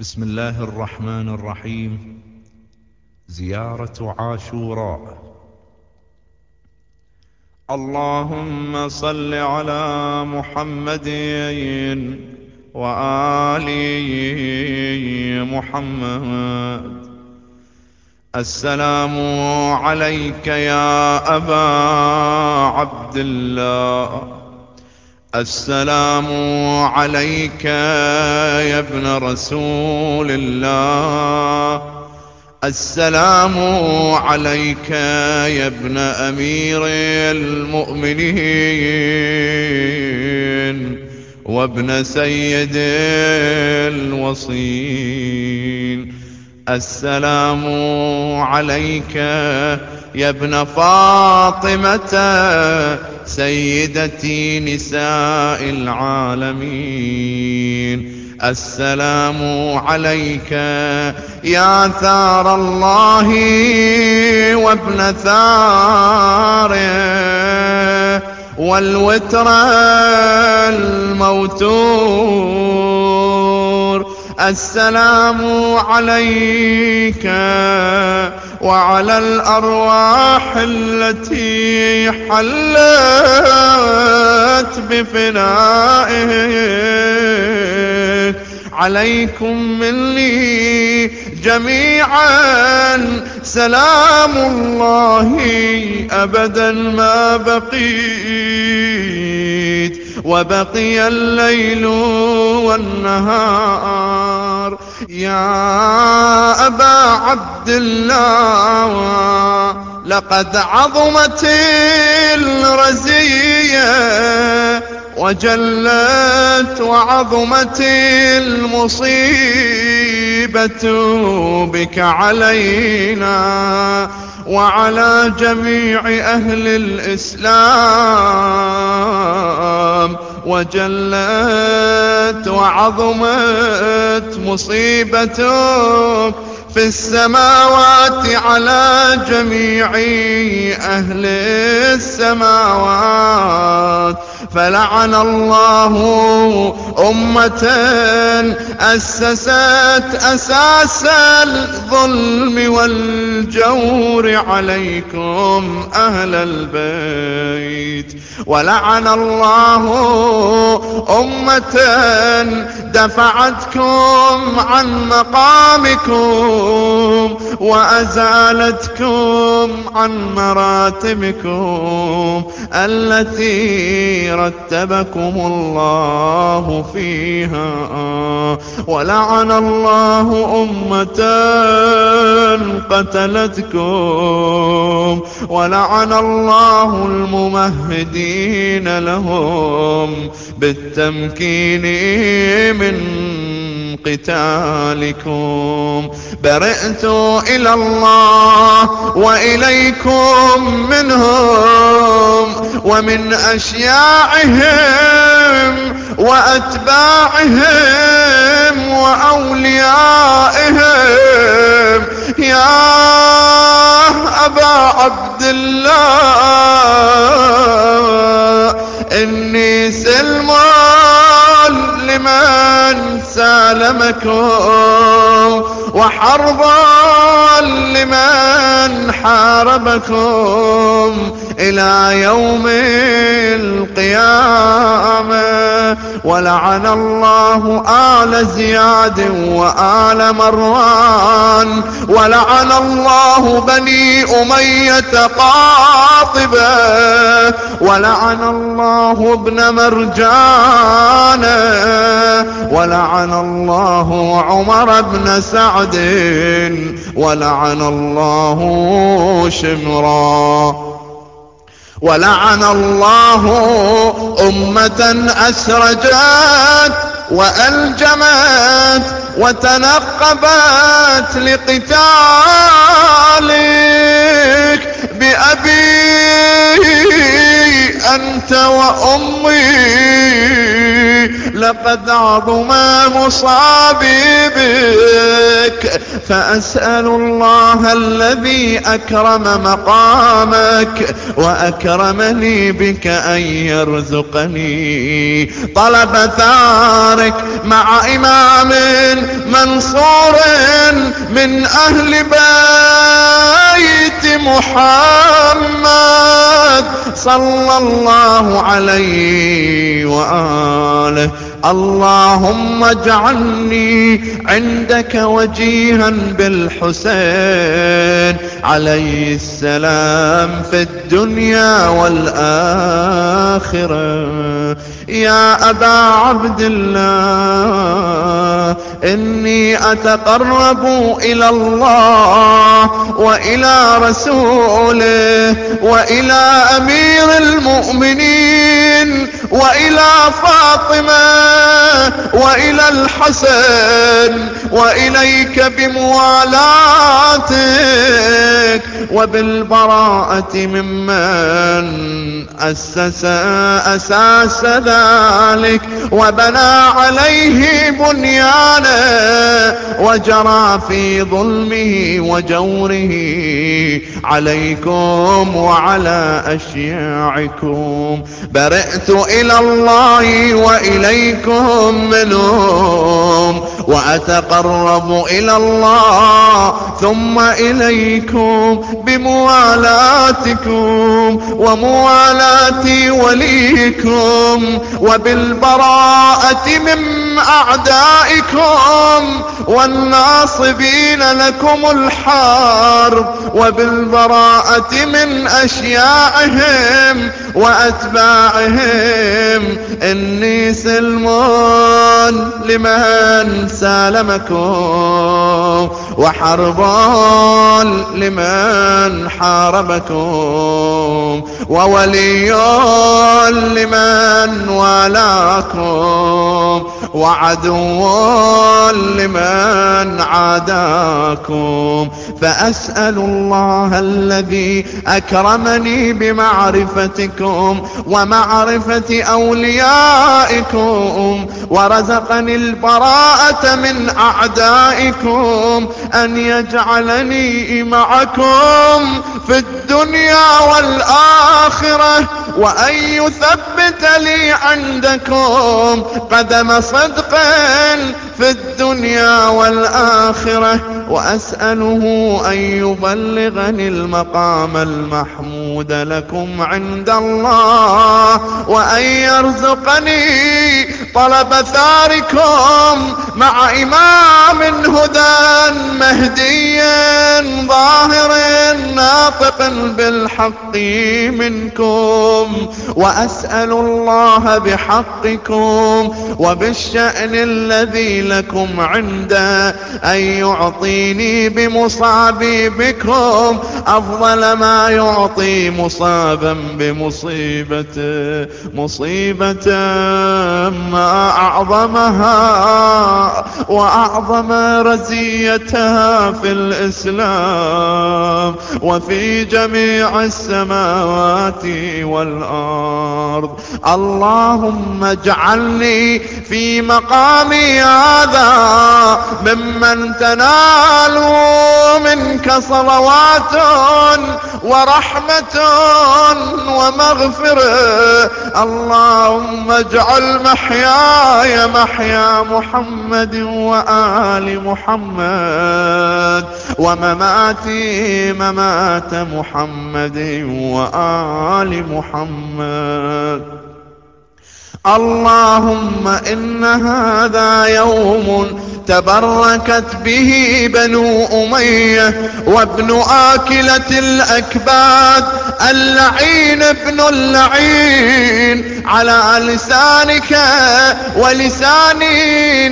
بسم الله الرحمن الرحيم. زيارة عاشوراء. اللهم صل على محمد وآل محمد. السلام عليك يا أبا عبد الله. السلام عليك يا ابن رسول الله. السلام عليك يا ابن أمير المؤمنين وابن سيد الوصين السلام عليك يا ابن فاطمة سيدتي نساء العالمين. السلام عليك يا ثار الله وابن ثاره. والوتر الموتور السلام عليك وعلى الأرواح التي حلت بفنائك. عليكم مني جميعا. سلام الله أبدا ما بقيت. وبقي الليل والنهار. يا أبا عبد الله لقد عظمت الرزية وجلت وعظمت المصيبة بك علينا وعلى جميع أهل الإسلام. وجلت وعظمت مصيبتك في السماوات على جميع أهل السماوات. فلعن الله أمة أسست أساس الظلم والجور عليكم أهل البيت. ولعن الله أمة دفعتكم عن مقامكم وأزالتكم عن مراتبكم التي رتبكم الله فيها. ولعن الله أمة قتلتكم. ولعن الله الممهدين لهم بالتمكين من قتالكم. برئت إلى الله وإليكم منهم ومن أشياعهم وأتباعهم وأوليائهم. يا أبا عبد الله إني سلم لمن سالمكم وحربا لمن حاربكم إلى يوم القيامة. ولعن الله آل زياد وآل مروان. ولعن الله بني أمية قاطبة. ولعن الله ابن مرجان. ولعن الله عمر بن سعد ولعن الله شمرا. ولعن الله أمة أسرجت وألجمت وتنقبت لقتالك بأبي أنت وأمي. لقد عظم مصابي بك فأسأل الله الذي أكرم مقامك. وأكرمني بك أن يرزقني. طلب ثارك مع إمام منصور من أهل بيت محمد. صلى الله عليه وآله اللهم اجعلني عندك وجيها بالحسين. عليه السلام في الدنيا والآخرة. يا أبا عبد الله إني أتقرب إلى الله وإلى رسوله وإلى أمير المؤمنين. وإلى فاطمة وإلى الحسن وإليك بموالاتك وبالبراءة ممن أسس أساس ذلك وبنى عليه بنيانه وجرى في ظلمه وجوره. عليكم وعلى أشياعكم. برئت إلى الله وإليكم منهم. وأتقرب إلى الله ثم إليكم بموالاتكم وموالاة وليكم. وبالبراءة من أعدائكم والناصبين لكم الحرب وبالبراءة من أشياعهم وأتباعهم. إني سلمون لمن سالمكم وحرب لمن حاربكم. وولي لمن والاكم وعدو لمن عاداكم. فأسأل الله الذي أكرمني بمعرفتكم ومعرفة أوليائكم ورزقني البراءة من أعدائكم أن يجعلني معكم في الدنيا والآخرة. وأن يثبت لي عندكم قدم صدق في الدنيا والآخرة. وأسأله أن يبلغني المقام المحمود لكم عند الله وأن يرزقني طلب ثاركم مع إمام هدى مهدي ظاهر ناطق بالحق منكم وأسأل الله بحقكم وبالشأن الذي لكم عنده أن يعطيني بمصابي بكم أفضل ما يعطي مصابا بمصيبته مصيبة ما أعظمها وأعظم رزيتها في الإسلام. وفي جميع السماوات والأرض اللهم اجعلني في مقامي هذا ممن تنال منك صلوات ورحمة ومغفرة. اللهم اجعل محياي محيا محمد وآل محمد ومماتي ممات محمد وآل محمد. اللهم إن هذا يوم تبركت به بنو أمية وابن آكلة الأكباد اللعين ابن اللعين على لسانك ولسان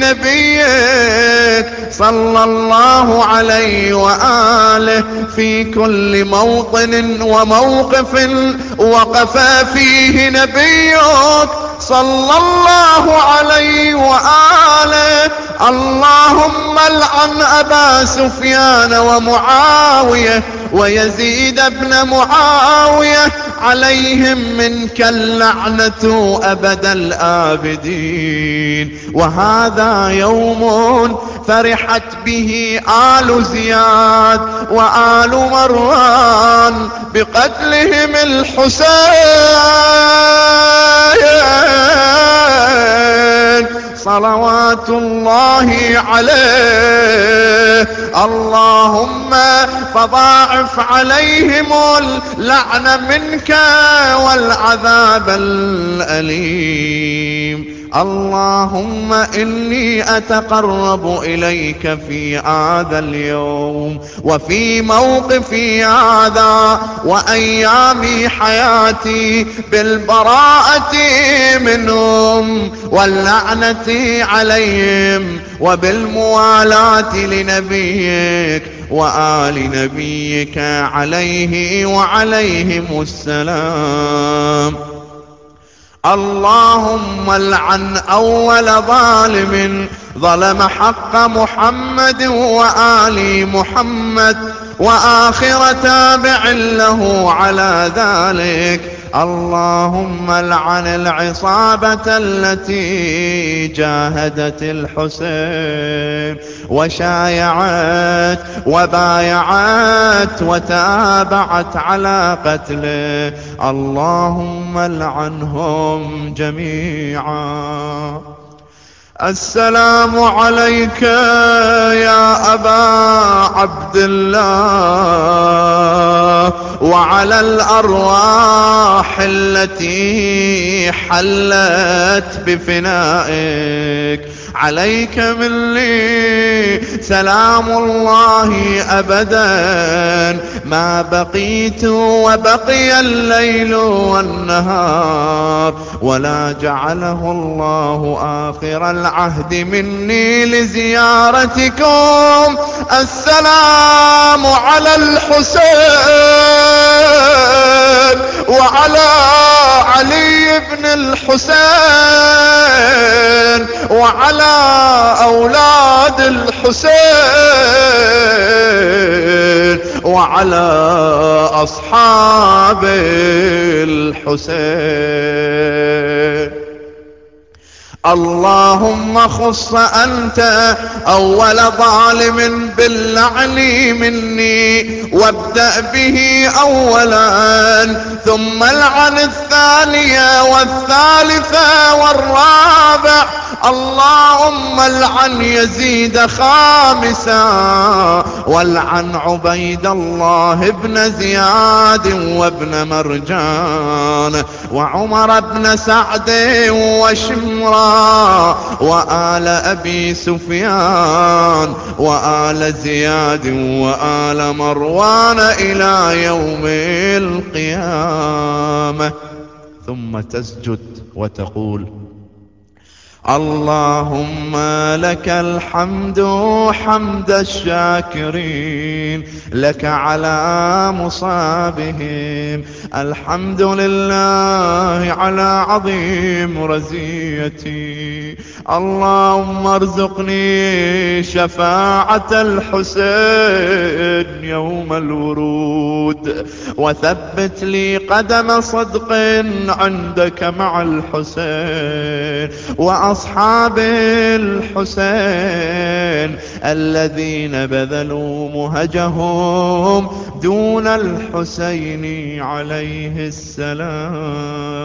نبيك. صلى الله عليه وآله في كل موطن وموقف وقف فيه نبيك. صلى الله عليه وآله اللهم العن أبا سفيان ومعاوية ويزيد بن معاوية عليهم منك اللعنة أبد الآبدين. وهذا يوم فرحت به آل زياد وآل مروان بقتلهم الحسين. صلوات الله عليه. اللهم فضاعف عليهم اللعن منك والعذاب الأليم. اللهم إني أتقرب إليك في هذا اليوم وفي موقفي هذا وأيام حياتي بالبراءة منهم واللعنة عليهم وبالموالاة لنبيك وآل نبيك عليه وعليهم السلام. اللهم العن أول ظالم ظلم حق محمد وآل محمد وآخر تابع له على ذلك. اللهم لعن العصابة التي جاهدت الحسين وشايعت وبايعت وتابعت على قتله. اللهم لعنهم جميعا. السلام عليك يا أبا عبد الله وعلى الأرواح التي حلت بفنائك. عليك مني سلام الله أبدا. ما بقيت وبقي الليل والنهار ولا جعله الله آخر العهد مني لزيارتكم. السلام على الحسين وعلى علي بن الحسين وعلى أولاد الحسين وعلى أصحاب الحسين. اللهم خص أنت أول ظالم باللعن مني وابدأ به أولا ثم العن الثانية والثالثة والرابع. اللهم العن يزيد خامسا والعن عبيد الله بن زياد وابن مرجان وعمر بن سعد وشمرا وآل أبي سفيان وآل زياد وآل مروان إلى يوم القيامة. ثم تسجد وتقول اللهم لك الحمد حمد الشاكرين لك على مصابهم الحمد لله على عظيم رزيتي. اللهم ارزقني شفاعة الحسين. يوم الورود. وثبت لي قدم صدق عندك مع الحسين وأصحاب الحسين الذين بذلوا مهجهم دون الحسين عليه السلام.